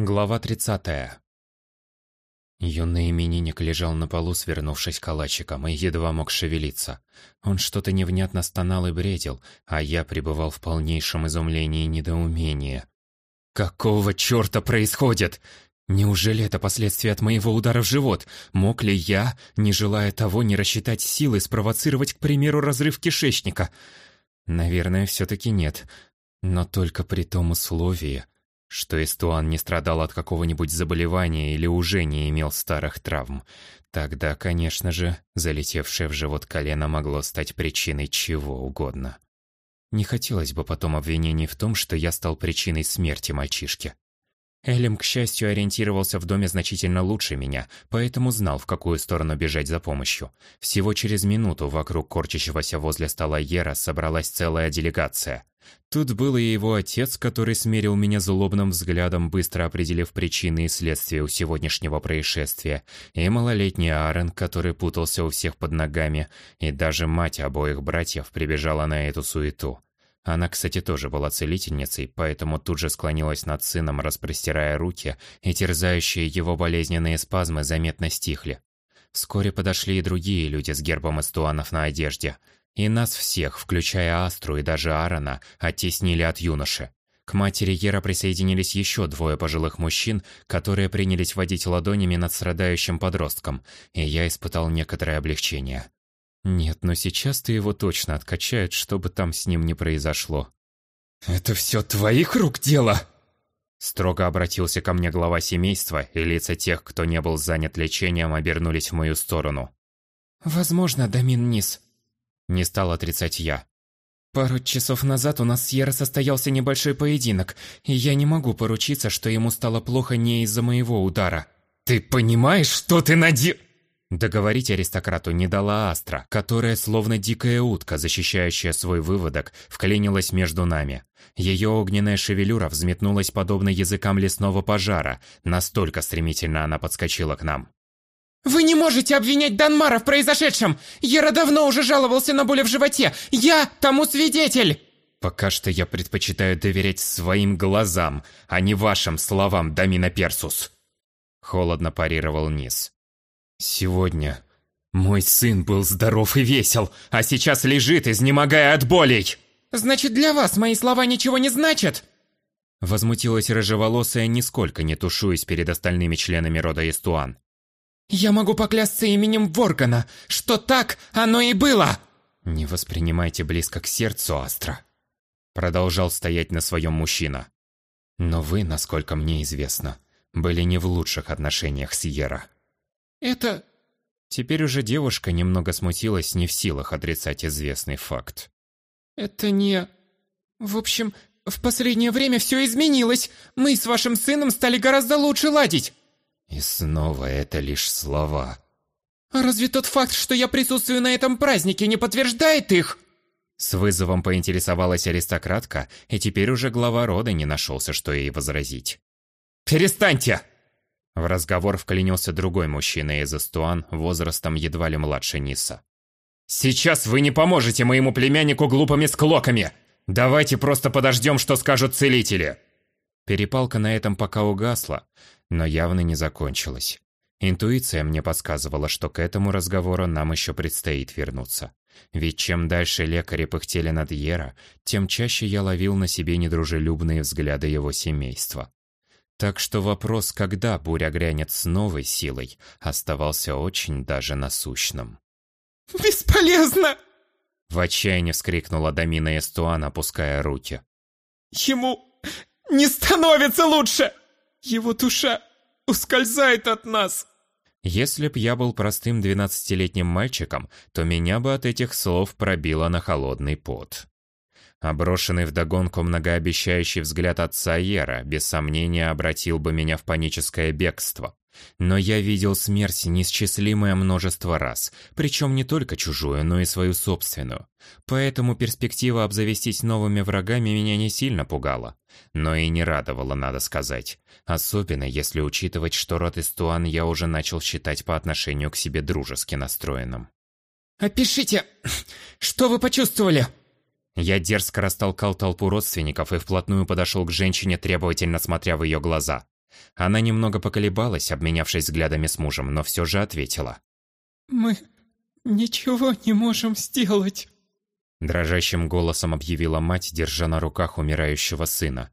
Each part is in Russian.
Глава 30. Юный именинник лежал на полу, свернувшись калачиком, и едва мог шевелиться. Он что-то невнятно стонал и бредил, а я пребывал в полнейшем изумлении и недоумении. «Какого чёрта происходит? Неужели это последствия от моего удара в живот? Мог ли я, не желая того, не рассчитать силы, спровоцировать, к примеру, разрыв кишечника? Наверное, всё-таки нет. Но только при том условии, что Эстуан не страдал от какого-нибудь заболевания или уже не имел старых травм. Тогда, конечно же, залетевшее в живот колено могло стать причиной чего угодно. Не хотелось бы потом обвинений в том, что я стал причиной смерти мальчишки. Элем, к счастью, ориентировался в доме значительно лучше меня, поэтому знал, в какую сторону бежать за помощью. Всего через минуту вокруг корчащегося возле стола Ера собралась целая делегация. Тут был и его отец, который смерил меня злобным взглядом, быстро определив причины и следствия у сегодняшнего происшествия, и малолетний Аарон, который путался у всех под ногами, и даже мать обоих братьев прибежала на эту суету. Она, кстати, тоже была целительницей, поэтому тут же склонилась над сыном, распростирая руки, и терзающие его болезненные спазмы заметно стихли. Вскоре подошли и другие люди с гербом эстуанов на одежде. И нас всех, включая Астру и даже Аарона, оттеснили от юноши. К матери Ера присоединились еще двое пожилых мужчин, которые принялись водить ладонями над страдающим подростком, и я испытал некоторое облегчение. Нет, но сейчас-то его точно откачают, что бы там с ним ни произошло. «Это все твоих рук дело?» Строго обратился ко мне глава семейства, и лица тех, кто не был занят лечением, обернулись в мою сторону. «Возможно, Дамин Низ». Не стал отрицать я. «Пару часов назад у нас с Ера состоялся небольшой поединок, и я не могу поручиться, что ему стало плохо не из-за моего удара». «Ты понимаешь, что ты нади...» Договорить аристократу не дала Астра, которая, словно дикая утка, защищающая свой выводок, вклинилась между нами. Ее огненная шевелюра взметнулась подобно языкам лесного пожара, настолько стремительно она подскочила к нам. «Вы не можете обвинять Данмара в произошедшем! Ера давно уже жаловался на боли в животе! Я тому свидетель!» «Пока что я предпочитаю доверять своим глазам, а не вашим словам, Дамина Персус!» Холодно парировал Низ. Сегодня мой сын был здоров и весел, а сейчас лежит, изнемогая от болей. Значит, для вас мои слова ничего не значат? Возмутилась рыжеволосая, нисколько не тушуясь перед остальными членами рода Истуан. Я могу поклясться именем Воргана, что так оно и было. Не воспринимайте близко к сердцу, Астра. Продолжал стоять на своем мужчина. Но вы, насколько мне известно, были не в лучших отношениях с Йера. Это... Теперь уже девушка немного смутилась, не в силах отрицать известный факт. Это не... В общем, в последнее время все изменилось. Мы с вашим сыном стали гораздо лучше ладить. И снова это лишь слова. А разве тот факт, что я присутствую на этом празднике, не подтверждает их? С вызовом поинтересовалась аристократка, и теперь уже глава рода не нашелся, что ей возразить. «Перестаньте!» В разговор вклинился другой мужчина из Эстуан, возрастом едва ли младше Ниса. «Сейчас вы не поможете моему племяннику глупыми склоками! Давайте просто подождем, что скажут целители!» Перепалка на этом пока угасла, но явно не закончилась. Интуиция мне подсказывала, что к этому разговору нам еще предстоит вернуться. Ведь чем дальше лекари пыхтели над Ера, тем чаще я ловил на себе недружелюбные взгляды его семейства. Так что вопрос, когда буря грянет с новой силой, оставался очень даже насущным. «Бесполезно!» В отчаянии вскрикнула Дамина Эстуан, опуская руки. «Ему не становится лучше! Его душа ускользает от нас!» Если б я был простым двенадцатилетним мальчиком, то меня бы от этих слов пробило на холодный пот. Оброшенный вдогонку многообещающий взгляд отца Ера без сомнения обратил бы меня в паническое бегство. Но я видел смерть несчислимое множество раз, причем не только чужую, но и свою собственную. Поэтому перспектива обзавестись новыми врагами меня не сильно пугала. Но и не радовала, надо сказать. Особенно если учитывать, что род Истуан я уже начал считать по отношению к себе дружески настроенным. «Опишите, что вы почувствовали?» Я дерзко растолкал толпу родственников и вплотную подошел к женщине, требовательно смотря в ее глаза. Она немного поколебалась, обменявшись взглядами с мужем, но все же ответила. «Мы ничего не можем сделать». Дрожащим голосом объявила мать, держа на руках умирающего сына.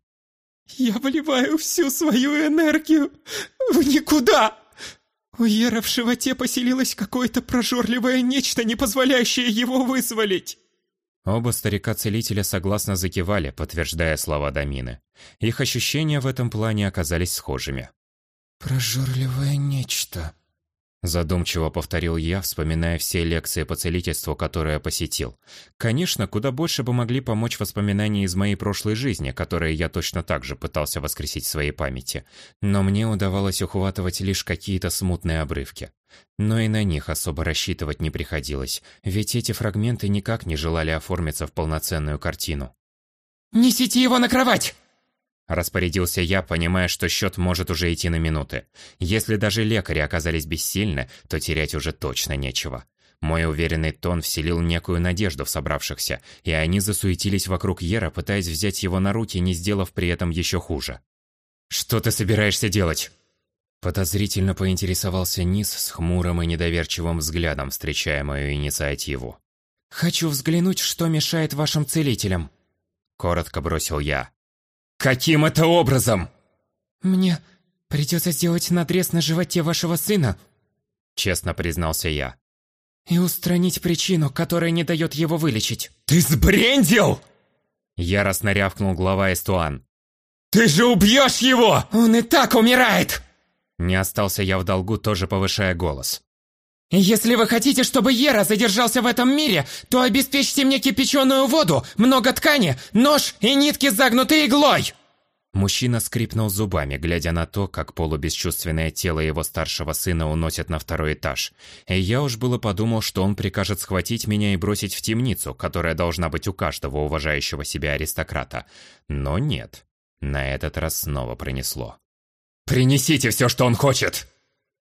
«Я вливаю всю свою энергию в никуда!» У Ера в животе поселилось какое-то прожорливое нечто, не позволяющее его вызволить. Оба старика-целителя согласно закивали, подтверждая слова Дамины. Их ощущения в этом плане оказались схожими. «Прожорливое нечто», Задумчиво повторил я, вспоминая все лекции по целительству, которые посетил. Конечно, куда больше бы могли помочь воспоминания из моей прошлой жизни, которые я точно так же пытался воскресить в своей памяти. Но мне удавалось ухватывать лишь какие-то смутные обрывки. Но и на них особо рассчитывать не приходилось, ведь эти фрагменты никак не желали оформиться в полноценную картину. «Несите его на кровать!» Распорядился я, понимая, что счет может уже идти на минуты. Если даже лекари оказались бессильны, то терять уже точно нечего. Мой уверенный тон вселил некую надежду в собравшихся, и они засуетились вокруг Ера, пытаясь взять его на руки, не сделав при этом еще хуже. «Что ты собираешься делать?» Подозрительно поинтересовался Низ с хмурым и недоверчивым взглядом, встречая мою инициативу. «Хочу взглянуть, что мешает вашим целителям», — коротко бросил я. Каким это образом? Мне придется сделать надрез на животе вашего сына, честно признался я. И устранить причину, которая не дает его вылечить. Ты сбрендил? Яростно рявкнул глава Эстуан. Ты же убьешь его! Он и так умирает! Не остался я в долгу, тоже повышая голос. «Если вы хотите, чтобы Ера задержался в этом мире, то обеспечьте мне кипяченую воду, много ткани, нож и нитки, загнутые иглой!» Мужчина скрипнул зубами, глядя на то, как полубесчувственное тело его старшего сына уносят на второй этаж. И я уж было подумал, что он прикажет схватить меня и бросить в темницу, которая должна быть у каждого уважающего себя аристократа. Но нет. На этот раз снова пронесло. «Принесите все, что он хочет!»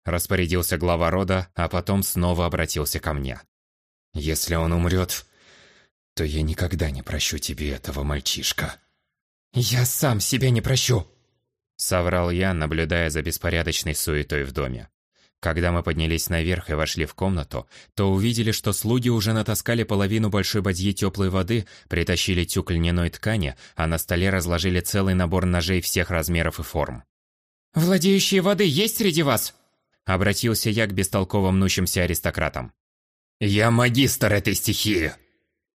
Распорядился глава рода, а потом снова обратился ко мне. «Если он умрет, то я никогда не прощу тебе этого, мальчишка». «Я сам себя не прощу!» Соврал я, наблюдая за беспорядочной суетой в доме. Когда мы поднялись наверх и вошли в комнату, то увидели, что слуги уже натаскали половину большой бадьи теплой воды, притащили тюк льняной ткани, а на столе разложили целый набор ножей всех размеров и форм. «Владеющие воды есть среди вас?» Обратился я к бестолково мнущимся аристократам. «Я магистр этой стихии!»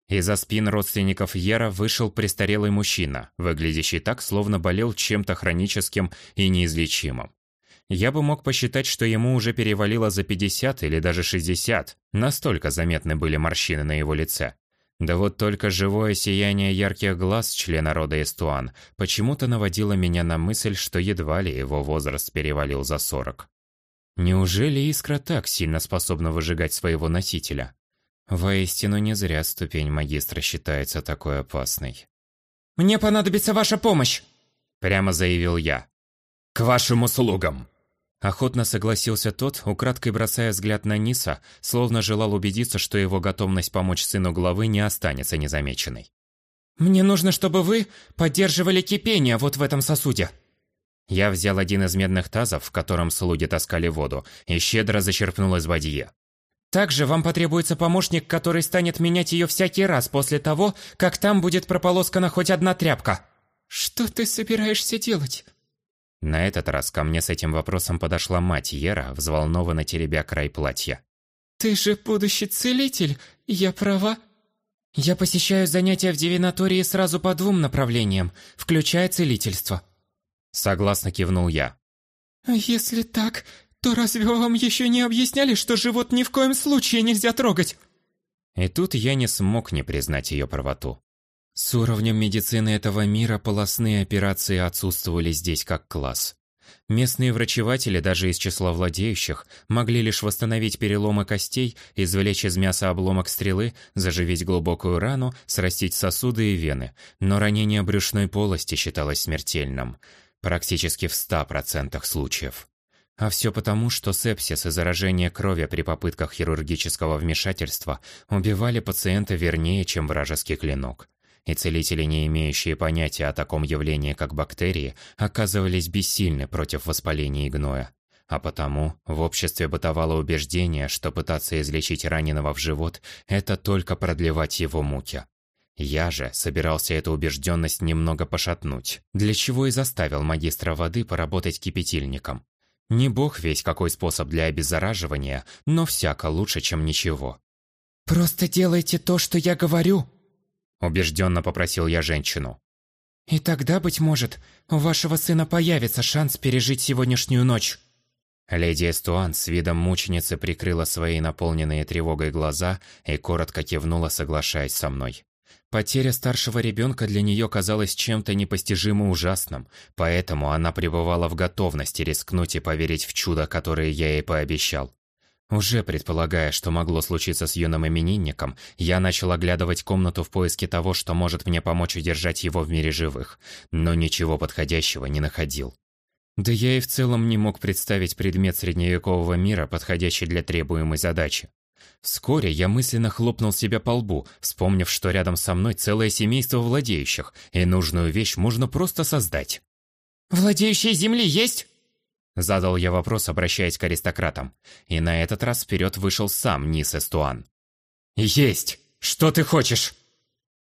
Из-за спин родственников Ера вышел престарелый мужчина, выглядящий так, словно болел чем-то хроническим и неизлечимым. Я бы мог посчитать, что ему уже перевалило за 50 или даже 60, настолько заметны были морщины на его лице. Да вот только живое сияние ярких глаз члена рода Эстуан почему-то наводило меня на мысль, что едва ли его возраст перевалил за 40. Неужели искра так сильно способна выжигать своего носителя? Воистину не зря ступень магистра считается такой опасной. «Мне понадобится ваша помощь!» Прямо заявил я. «К вашим услугам!» Охотно согласился тот, украдкой бросая взгляд на Ниса, словно желал убедиться, что его готовность помочь сыну главы не останется незамеченной. «Мне нужно, чтобы вы поддерживали кипение вот в этом сосуде», я взял один из медных тазов, в котором слуги таскали воду, и щедро зачерпнул из бадье. Также вам потребуется помощник, который станет менять ее всякий раз после того, как там будет прополоскана хоть одна тряпка. Что ты собираешься делать? На этот раз ко мне с этим вопросом подошла мать Ера, взволнованно теребя край платья. Ты же будущий целитель, я права? Я посещаю занятия в дивинатории сразу по двум направлениям, включая целительство. Согласно кивнул я. «А если так, то разве вам еще не объясняли, что живот ни в коем случае нельзя трогать?» И тут я не смог не признать ее правоту. С уровнем медицины этого мира полостные операции отсутствовали здесь как класс. Местные врачеватели, даже из числа владеющих, могли лишь восстановить переломы костей, извлечь из мяса обломок стрелы, заживить глубокую рану, срастить сосуды и вены, но ранение брюшной полости считалось смертельным – Практически в 100% случаев. А все потому, что сепсис и заражение крови при попытках хирургического вмешательства убивали пациента вернее, чем вражеский клинок. И целители, не имеющие понятия о таком явлении, как бактерии, оказывались бессильны против воспаления и гноя. А потому в обществе бытовало убеждение, что пытаться излечить раненого в живот – это только продлевать его муки. Я же собирался эту убежденность немного пошатнуть, для чего и заставил магистра воды поработать кипятильником. Не бог весь какой способ для обеззараживания, но всяко лучше, чем ничего. «Просто делайте то, что я говорю», – убежденно попросил я женщину. «И тогда, быть может, у вашего сына появится шанс пережить сегодняшнюю ночь». Леди Эстуан с видом мученицы прикрыла свои наполненные тревогой глаза и коротко кивнула, соглашаясь со мной. Потеря старшего ребенка для нее казалась чем-то непостижимо ужасным, поэтому она пребывала в готовности рискнуть и поверить в чудо, которое я ей пообещал. Уже предполагая, что могло случиться с юным именинником, я начал оглядывать комнату в поиске того, что может мне помочь удержать его в мире живых, но ничего подходящего не находил. Да я и в целом не мог представить предмет средневекового мира, подходящий для требуемой задачи. Вскоре я мысленно хлопнул себя по лбу, вспомнив, что рядом со мной целое семейство владеющих, и нужную вещь можно просто создать. «Владеющие земли есть?» Задал я вопрос, обращаясь к аристократам. И на этот раз вперед вышел сам Нис Эстуан. «Есть! Что ты хочешь?»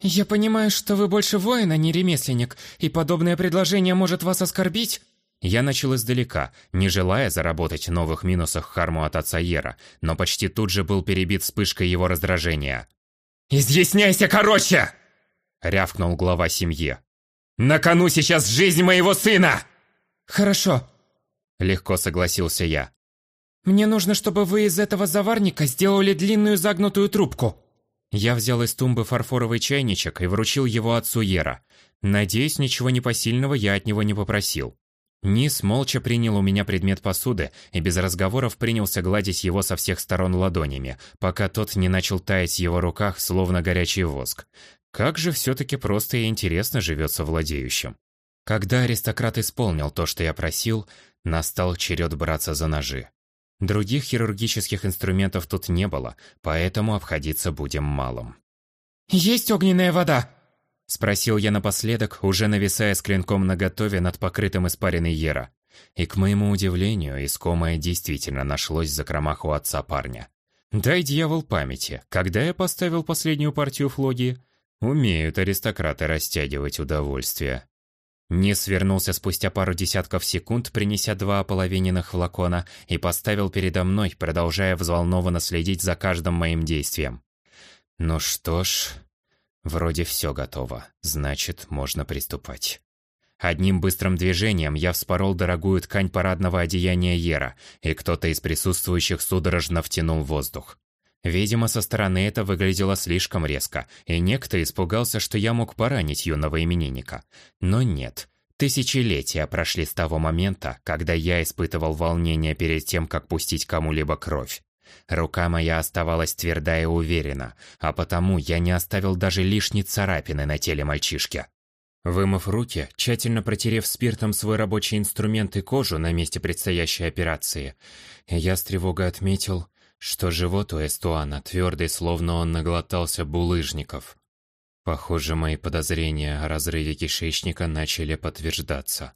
«Я понимаю, что вы больше воин, а не ремесленник, и подобное предложение может вас оскорбить?» Я начал издалека, не желая заработать новых минусов харму от отца Ера, но почти тут же был перебит вспышкой его раздражения. «Изъясняйся короче!» — рявкнул глава семьи. «На кону сейчас жизнь моего сына!» «Хорошо», — легко согласился я. «Мне нужно, чтобы вы из этого заварника сделали длинную загнутую трубку». Я взял из тумбы фарфоровый чайничек и вручил его отцу Ера. Надеюсь, ничего непосильного я от него не попросил. Низ молча принял у меня предмет посуды и без разговоров принялся гладить его со всех сторон ладонями, пока тот не начал таять в его руках, словно горячий воск. Как же все-таки просто и интересно живется владеющим. Когда аристократ исполнил то, что я просил, настал черед браться за ножи. Других хирургических инструментов тут не было, поэтому обходиться будем малым. «Есть огненная вода?» Спросил я напоследок, уже нависая с клинком наготове над покрытым испариной Ера. И, к моему удивлению, искомое действительно нашлось за кромах у отца парня. Дай дьявол памяти, когда я поставил последнюю партию флоги, умеют аристократы растягивать удовольствие. Не свернулся спустя пару десятков секунд, принеся два ополовиненных флакона, и поставил передо мной, продолжая взволнованно следить за каждым моим действием. Ну что ж, Вроде все готово, значит, можно приступать. Одним быстрым движением я вспорол дорогую ткань парадного одеяния Ера, и кто-то из присутствующих судорожно втянул воздух. Видимо, со стороны это выглядело слишком резко, и некто испугался, что я мог поранить юного именинника. Но нет. Тысячелетия прошли с того момента, когда я испытывал волнение перед тем, как пустить кому-либо кровь. Рука моя оставалась тверда и уверена, а потому я не оставил даже лишней царапины на теле мальчишки. Вымыв руки, тщательно протерев спиртом свой рабочий инструмент и кожу на месте предстоящей операции, я с тревогой отметил, что живот у Эстуана твердый, словно он наглотался булыжников. Похоже, мои подозрения о разрыве кишечника начали подтверждаться.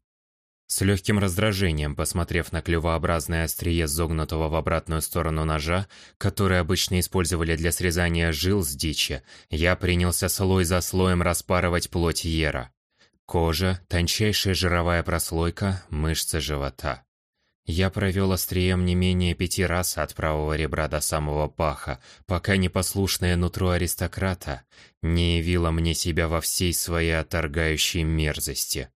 С легким раздражением, посмотрев на клювообразное острие загнутого в обратную сторону ножа, который обычно использовали для срезания жил с дичи, я принялся слой за слоем распарывать плоть Ера. Кожа, тончайшая жировая прослойка, мышцы живота. Я провел острием не менее пяти раз от правого ребра до самого паха, пока непослушное нутро аристократа не явило мне себя во всей своей отторгающей мерзости.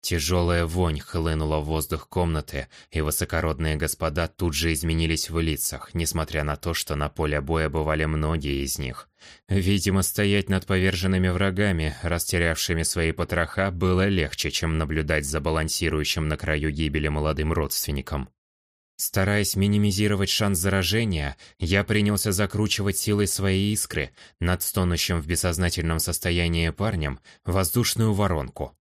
Тяжелая вонь хлынула в воздух комнаты, и высокородные господа тут же изменились в лицах, несмотря на то, что на поле боя бывали многие из них. Видимо, стоять над поверженными врагами, растерявшими свои потроха, было легче, чем наблюдать за балансирующим на краю гибели молодым родственником. Стараясь минимизировать шанс заражения, я принялся закручивать силой своей искры над стонущим в бессознательном состоянии парнем воздушную воронку –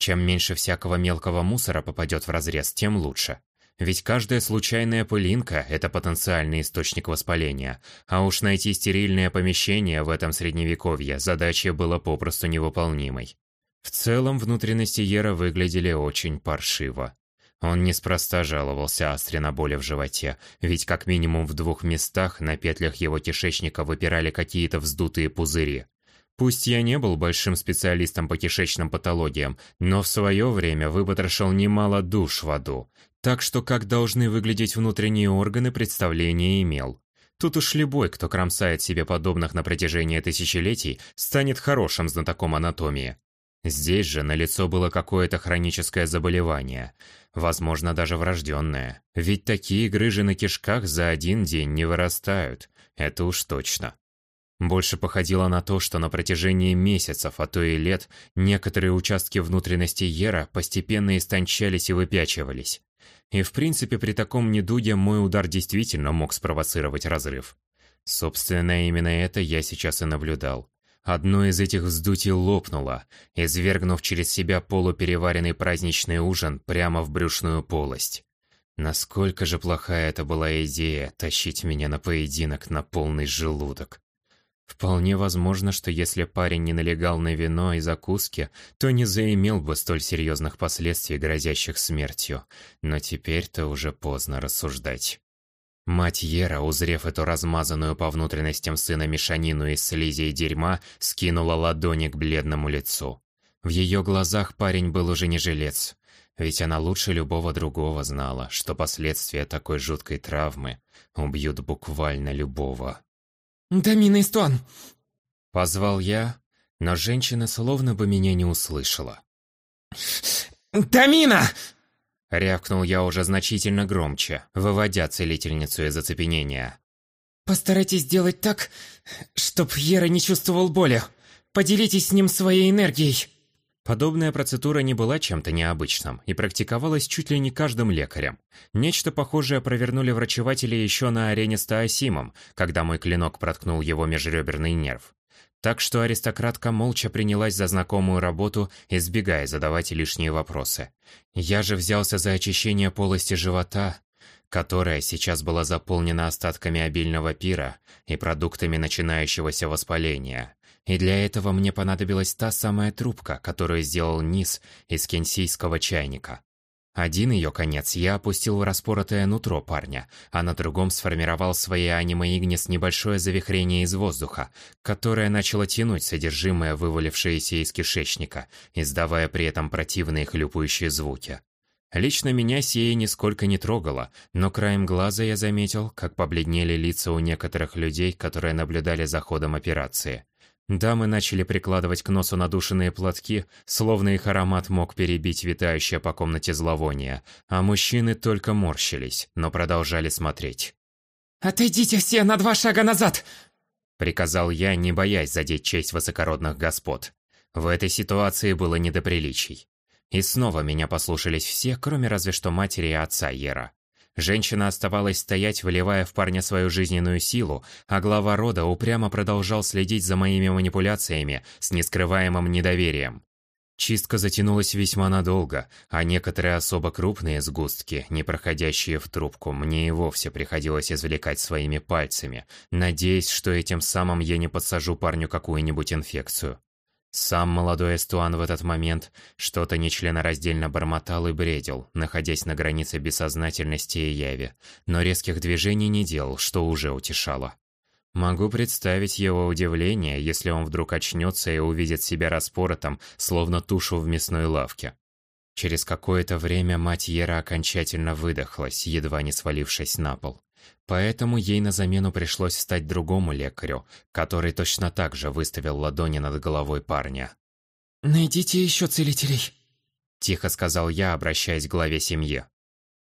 чем меньше всякого мелкого мусора попадет в разрез, тем лучше. Ведь каждая случайная пылинка – это потенциальный источник воспаления. А уж найти стерильное помещение в этом средневековье задача была попросту невыполнимой. В целом, внутренности Ера выглядели очень паршиво. Он неспроста жаловался Астре на боли в животе, ведь как минимум в двух местах на петлях его кишечника выпирали какие-то вздутые пузыри. Пусть я не был большим специалистом по кишечным патологиям, но в свое время выпотрошил немало душ в аду, так что как должны выглядеть внутренние органы, представления имел. Тут уж любой, кто кромсает себе подобных на протяжении тысячелетий, станет хорошим знатоком анатомии. Здесь же на лицо было какое-то хроническое заболевание, возможно, даже врожденное. Ведь такие грыжи на кишках за один день не вырастают, это уж точно. Больше походило на то, что на протяжении месяцев, а то и лет, некоторые участки внутренности Ера постепенно истончались и выпячивались. И в принципе при таком недуге мой удар действительно мог спровоцировать разрыв. Собственно, именно это я сейчас и наблюдал. Одно из этих вздутий лопнуло, извергнув через себя полупереваренный праздничный ужин прямо в брюшную полость. Насколько же плохая это была идея тащить меня на поединок на полный желудок. Вполне возможно, что если парень не налегал на вино и закуски, то не заимел бы столь серьезных последствий, грозящих смертью. Но теперь-то уже поздно рассуждать. Мать Ера, узрев эту размазанную по внутренностям сына мешанину из слизи и дерьма, скинула ладони к бледному лицу. В ее глазах парень был уже не жилец, ведь она лучше любого другого знала, что последствия такой жуткой травмы убьют буквально любого. «Дамина Истуан!» Позвал я, но женщина словно бы меня не услышала. «Дамина!» Рявкнул я уже значительно громче, выводя целительницу из оцепенения. «Постарайтесь сделать так, чтоб Ера не чувствовал боли. Поделитесь с ним своей энергией». Подобная процедура не была чем-то необычным и практиковалась чуть ли не каждым лекарем. Нечто похожее провернули врачеватели еще на арене с Таосимом, когда мой клинок проткнул его межреберный нерв. Так что аристократка молча принялась за знакомую работу, избегая задавать лишние вопросы. Я же взялся за очищение полости живота, которая сейчас была заполнена остатками обильного пира и продуктами начинающегося воспаления. И для этого мне понадобилась та самая трубка, которую сделал Низ из кенсийского чайника. Один ее конец я опустил в распоротое нутро парня, а на другом сформировал своей аниме Игнис небольшое завихрение из воздуха, которое начало тянуть содержимое, вывалившееся из кишечника, издавая при этом противные хлюпающие звуки. Лично меня сие нисколько не трогало, но краем глаза я заметил, как побледнели лица у некоторых людей, которые наблюдали за ходом операции. Дамы начали прикладывать к носу надушенные платки, словно их аромат мог перебить витающее по комнате зловоние, а мужчины только морщились, но продолжали смотреть. «Отойдите все на два шага назад!» Приказал я, не боясь задеть честь высокородных господ. В этой ситуации было не до приличий. И снова меня послушались все, кроме разве что матери и отца Ера. Женщина оставалась стоять, выливая в парня свою жизненную силу, а глава рода упрямо продолжал следить за моими манипуляциями с нескрываемым недоверием. Чистка затянулась весьма надолго, а некоторые особо крупные сгустки, не проходящие в трубку, мне и вовсе приходилось извлекать своими пальцами, надеясь, что этим самым я не подсажу парню какую-нибудь инфекцию. Сам молодой Эстуан в этот момент что-то нечленораздельно бормотал и бредил, находясь на границе бессознательности и яви, но резких движений не делал, что уже утешало. Могу представить его удивление, если он вдруг очнется и увидит себя распоротым, словно тушу в мясной лавке. Через какое-то время мать Ера окончательно выдохлась, едва не свалившись на пол. Поэтому ей на замену пришлось стать другому лекарю, который точно так же выставил ладони над головой парня. «Найдите еще целителей», – тихо сказал я, обращаясь к главе семьи.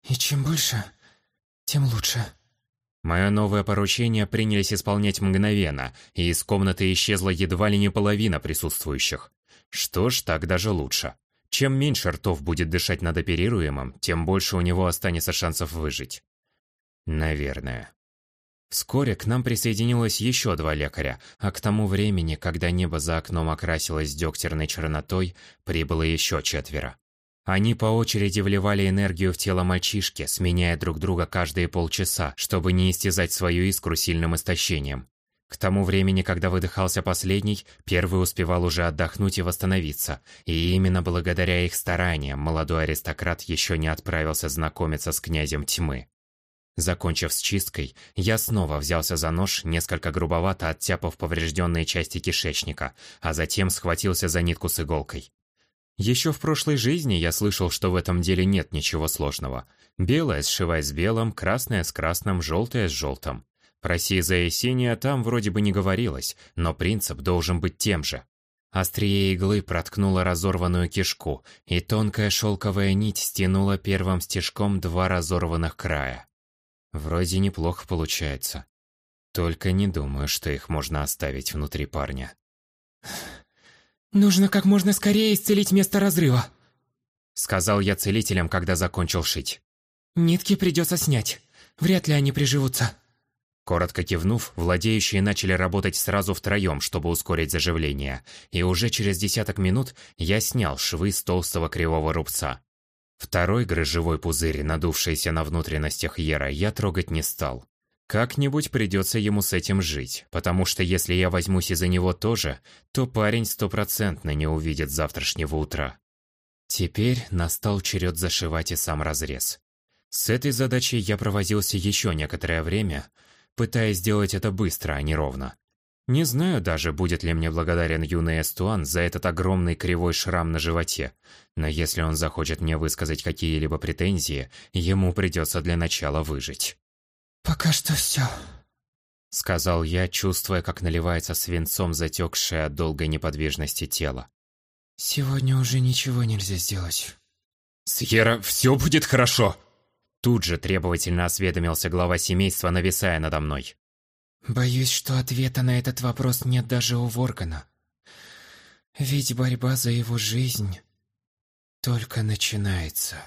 «И чем больше, тем лучше». Мое новое поручение принялись исполнять мгновенно, и из комнаты исчезла едва ли не половина присутствующих. Что ж, так даже лучше. Чем меньше ртов будет дышать над оперируемым, тем больше у него останется шансов выжить. Наверное. Вскоре к нам присоединилось еще два лекаря, а к тому времени, когда небо за окном окрасилось дегтярной чернотой, прибыло еще четверо. Они по очереди вливали энергию в тело мальчишки, сменяя друг друга каждые полчаса, чтобы не истязать свою искру сильным истощением. К тому времени, когда выдыхался последний, первый успевал уже отдохнуть и восстановиться, и именно благодаря их стараниям молодой аристократ еще не отправился знакомиться с князем тьмы. Закончив с чисткой, я снова взялся за нож, несколько грубовато оттяпав поврежденные части кишечника, а затем схватился за нитку с иголкой. Еще в прошлой жизни я слышал, что в этом деле нет ничего сложного. Белое сшивай с белым, красное с красным, желтое с желтым. Про сизое и синее там вроде бы не говорилось, но принцип должен быть тем же. Острие иглы проткнуло разорванную кишку, и тонкая шелковая нить стянула первым стежком два разорванных края. Вроде неплохо получается. Только не думаю, что их можно оставить внутри парня. «Нужно как можно скорее исцелить место разрыва», — сказал я целителям, когда закончил шить. «Нитки придется снять. Вряд ли они приживутся». Коротко кивнув, владеющие начали работать сразу втроем, чтобы ускорить заживление, и уже через десяток минут я снял швы с толстого кривого рубца. Второй грыжевой пузырь, надувшийся на внутренностях Ера, я трогать не стал. Как-нибудь придется ему с этим жить, потому что если я возьмусь из-за него тоже, то парень стопроцентно не увидит завтрашнего утра. Теперь настал черед зашивать и сам разрез. С этой задачей я провозился еще некоторое время, пытаясь сделать это быстро, а не ровно. Не знаю даже, будет ли мне благодарен юный Эстуан за этот огромный кривой шрам на животе, но если он захочет мне высказать какие-либо претензии, ему придется для начала выжить. «Пока что все», — сказал я, чувствуя, как наливается свинцом затекшее от долгой неподвижности тело. «Сегодня уже ничего нельзя сделать». «Сьерра, все будет хорошо!» Тут же требовательно осведомился глава семейства, нависая надо мной. «Боюсь, что ответа на этот вопрос нет даже у Воргана. Ведь борьба за его жизнь только начинается».